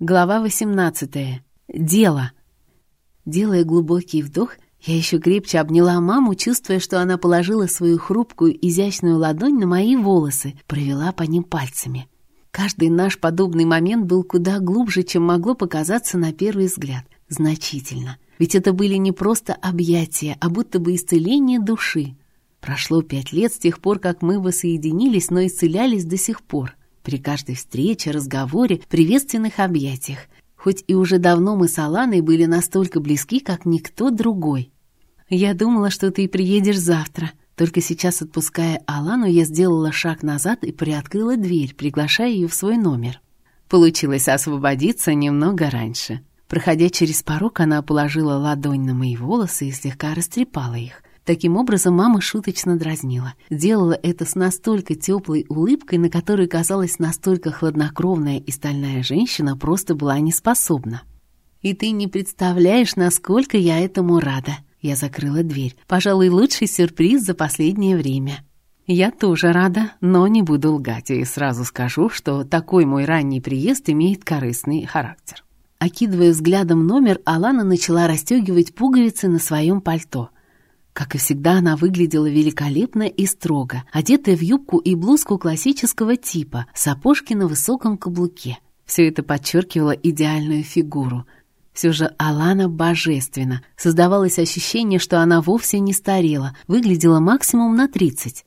Глава 18. Дело. Делая глубокий вдох, я еще крепче обняла маму, чувствуя, что она положила свою хрупкую, изящную ладонь на мои волосы, провела по ним пальцами. Каждый наш подобный момент был куда глубже, чем могло показаться на первый взгляд. Значительно. Ведь это были не просто объятия, а будто бы исцеление души. Прошло пять лет с тех пор, как мы воссоединились, но исцелялись до сих пор при каждой встрече, разговоре, приветственных объятиях. Хоть и уже давно мы с Аланой были настолько близки, как никто другой. Я думала, что ты приедешь завтра. Только сейчас, отпуская Алану, я сделала шаг назад и приоткрыла дверь, приглашая ее в свой номер. Получилось освободиться немного раньше. Проходя через порог, она положила ладонь на мои волосы и слегка растрепала их. Таким образом, мама шуточно дразнила. Делала это с настолько теплой улыбкой, на которую, казалось, настолько хладнокровная и стальная женщина просто была не способна. «И ты не представляешь, насколько я этому рада!» Я закрыла дверь. «Пожалуй, лучший сюрприз за последнее время». «Я тоже рада, но не буду лгать и сразу скажу, что такой мой ранний приезд имеет корыстный характер». Окидывая взглядом номер, Алана начала расстегивать пуговицы на своем пальто – как и всегда, она выглядела великолепно и строго, одетая в юбку и блузку классического типа, сапожки на высоком каблуке. Все это подчеркивало идеальную фигуру. Все же Алана божественна. Создавалось ощущение, что она вовсе не старела, выглядела максимум на тридцать.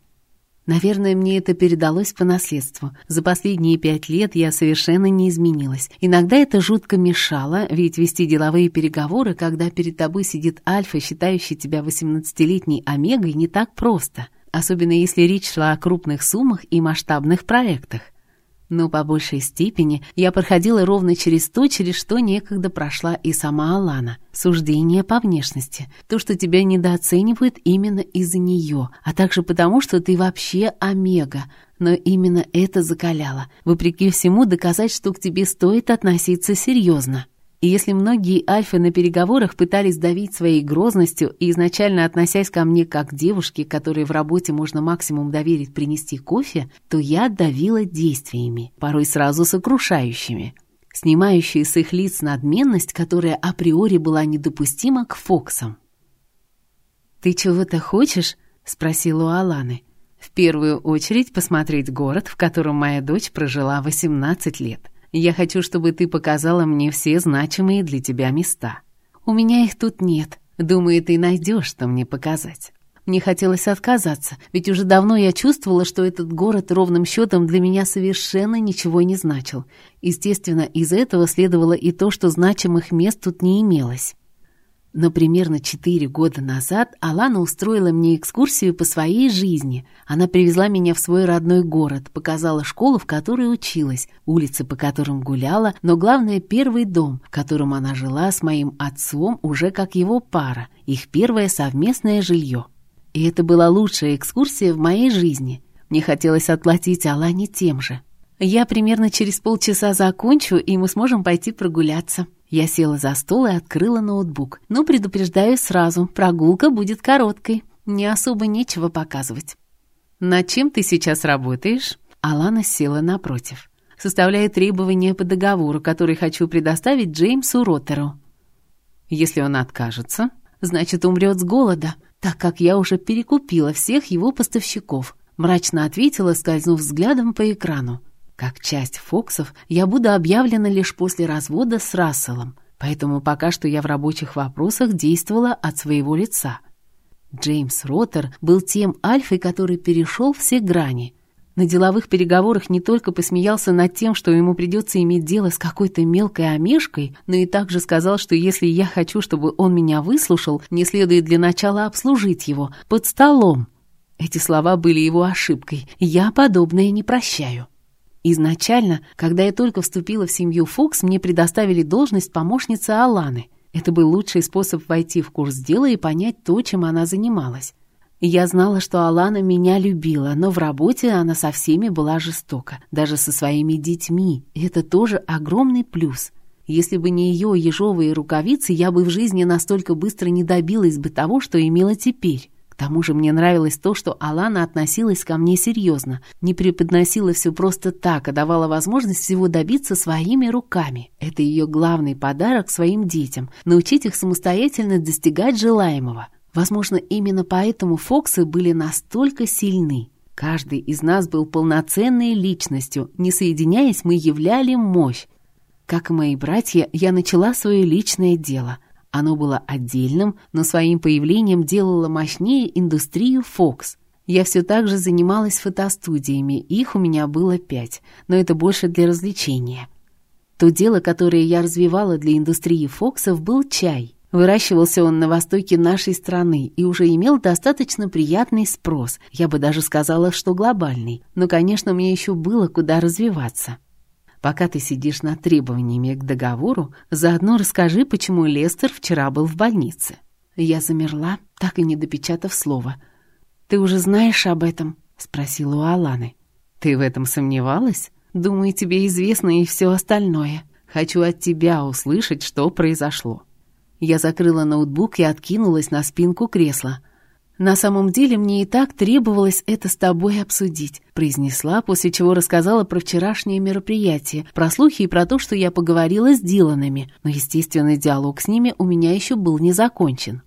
Наверное, мне это передалось по наследству. За последние пять лет я совершенно не изменилась. Иногда это жутко мешало, ведь вести деловые переговоры, когда перед тобой сидит альфа, считающий тебя 18-летней омегой, не так просто. Особенно если речь шла о крупных суммах и масштабных проектах. Но по большей степени я проходила ровно через то, через что некогда прошла и сама Алана. Суждение по внешности. То, что тебя недооценивают именно из-за нее, а также потому, что ты вообще омега. Но именно это закаляло. Вопреки всему, доказать, что к тебе стоит относиться серьезно. И если многие альфы на переговорах пытались давить своей грозностью и изначально относясь ко мне как к девушке, которой в работе можно максимум доверить принести кофе, то я давила действиями, порой сразу сокрушающими, снимающие с их лиц надменность, которая априори была недопустима к Фоксам. «Ты чего-то хочешь?» — спросила у Аланы. «В первую очередь посмотреть город, в котором моя дочь прожила 18 лет». Я хочу, чтобы ты показала мне все значимые для тебя места. У меня их тут нет. Думаю, ты найдешь, что мне показать. Мне хотелось отказаться, ведь уже давно я чувствовала, что этот город ровным счетом для меня совершенно ничего не значил. Естественно, из этого следовало и то, что значимых мест тут не имелось. Но примерно четыре года назад Алана устроила мне экскурсию по своей жизни. Она привезла меня в свой родной город, показала школу, в которой училась, улицы, по которым гуляла, но главное, первый дом, в котором она жила с моим отцом уже как его пара, их первое совместное жилье. И это была лучшая экскурсия в моей жизни. Мне хотелось отплатить Алане тем же. Я примерно через полчаса закончу, и мы сможем пойти прогуляться. Я села за стол и открыла ноутбук. Но предупреждаю сразу, прогулка будет короткой. Не особо нечего показывать. «Над чем ты сейчас работаешь?» Алана села напротив. «Составляю требования по договору, который хочу предоставить Джеймсу Роттеру. Если он откажется, значит, умрет с голода, так как я уже перекупила всех его поставщиков», мрачно ответила, скользнув взглядом по экрану. Как часть Фоксов я буду объявлена лишь после развода с Расселом, поэтому пока что я в рабочих вопросах действовала от своего лица. Джеймс Роттер был тем альфой, который перешел все грани. На деловых переговорах не только посмеялся над тем, что ему придется иметь дело с какой-то мелкой омешкой, но и также сказал, что если я хочу, чтобы он меня выслушал, мне следует для начала обслужить его под столом. Эти слова были его ошибкой, я подобное не прощаю. Изначально, когда я только вступила в семью Фокс, мне предоставили должность помощницы Аланы. Это был лучший способ войти в курс дела и понять то, чем она занималась. Я знала, что Алана меня любила, но в работе она со всеми была жестока, даже со своими детьми. Это тоже огромный плюс. Если бы не ее ежовые рукавицы, я бы в жизни настолько быстро не добилась бы того, что имела теперь тому же мне нравилось то, что Алана относилась ко мне серьезно, не преподносила все просто так, а давала возможность всего добиться своими руками. Это ее главный подарок своим детям — научить их самостоятельно достигать желаемого. Возможно, именно поэтому Фоксы были настолько сильны. Каждый из нас был полноценной личностью, не соединяясь, мы являли мощь. Как и мои братья, я начала свое личное дело. Оно было отдельным, но своим появлением делало мощнее индустрию Fox. Я все так же занималась фотостудиями, их у меня было пять, но это больше для развлечения. То дело, которое я развивала для индустрии Фоксов, был чай. Выращивался он на востоке нашей страны и уже имел достаточно приятный спрос, я бы даже сказала, что глобальный. Но, конечно, мне еще было куда развиваться. Пока ты сидишь над требованиями к договору, заодно расскажи, почему Лестер вчера был в больнице». Я замерла, так и не допечатав слова. «Ты уже знаешь об этом?» — спросила у Аланы. «Ты в этом сомневалась? Думаю, тебе известно и все остальное. Хочу от тебя услышать, что произошло». Я закрыла ноутбук и откинулась на спинку кресла — «На самом деле мне и так требовалось это с тобой обсудить», произнесла, после чего рассказала про вчерашнее мероприятие, про слухи и про то, что я поговорила с Диланами, но, естественно, диалог с ними у меня еще был не закончен.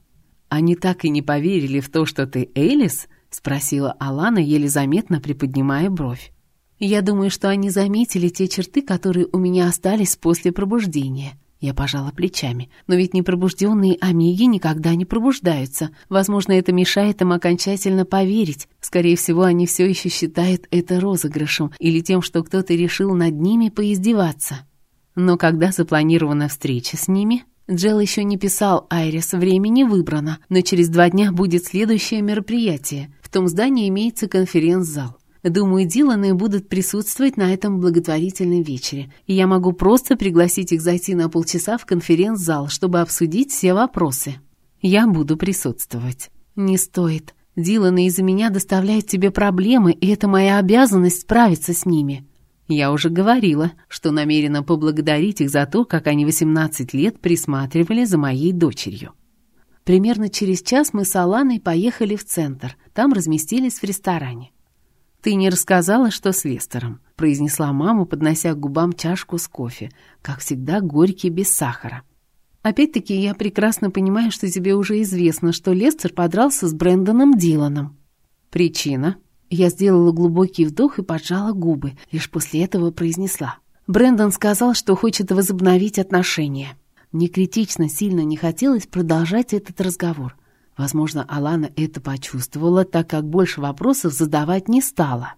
«Они так и не поверили в то, что ты Элис?» спросила Алана, еле заметно приподнимая бровь. «Я думаю, что они заметили те черты, которые у меня остались после пробуждения. Я пожала плечами. Но ведь непробужденные омеги никогда не пробуждаются. Возможно, это мешает им окончательно поверить. Скорее всего, они все еще считают это розыгрышем или тем, что кто-то решил над ними поиздеваться. Но когда запланирована встреча с ними? Джел еще не писал Айрис, время не выбрано, но через два дня будет следующее мероприятие. В том здании имеется конференц-зал. Думаю, Диланы будут присутствовать на этом благотворительном вечере, и я могу просто пригласить их зайти на полчаса в конференц-зал, чтобы обсудить все вопросы. Я буду присутствовать. Не стоит. Диланы из-за меня доставляют тебе проблемы, и это моя обязанность справиться с ними. Я уже говорила, что намерена поблагодарить их за то, как они 18 лет присматривали за моей дочерью. Примерно через час мы с Аланой поехали в центр. Там разместились в ресторане. «Ты не рассказала, что с Лестером?» — произнесла мама, поднося к губам чашку с кофе, как всегда горький, без сахара. «Опять-таки, я прекрасно понимаю, что тебе уже известно, что Лестер подрался с Брэндоном Диланом». «Причина?» Я сделала глубокий вдох и поджала губы, лишь после этого произнесла. Брэндон сказал, что хочет возобновить отношения. Мне критично сильно не хотелось продолжать этот разговор. Возможно, Алана это почувствовала, так как больше вопросов задавать не стала.